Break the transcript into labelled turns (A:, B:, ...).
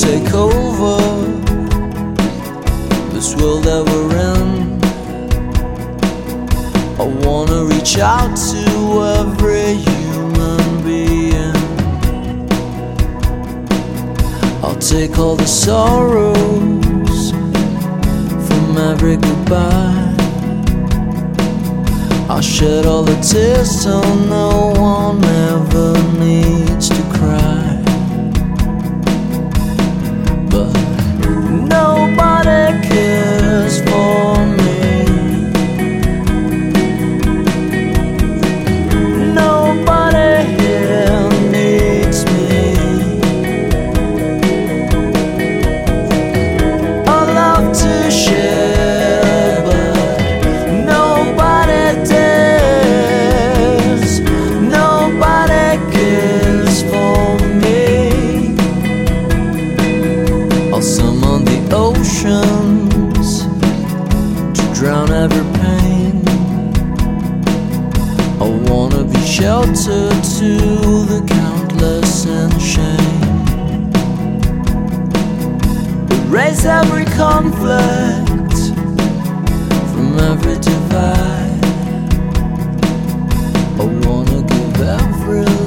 A: take over this world that we're in. I wanna reach out to every human being. I'll take all the sorrows from every goodbye. I'll shed all the tears so no one ever needs to cry. Every pain. I wanna be sheltered to the countless and shame. Erase every conflict from every divide. I wanna give every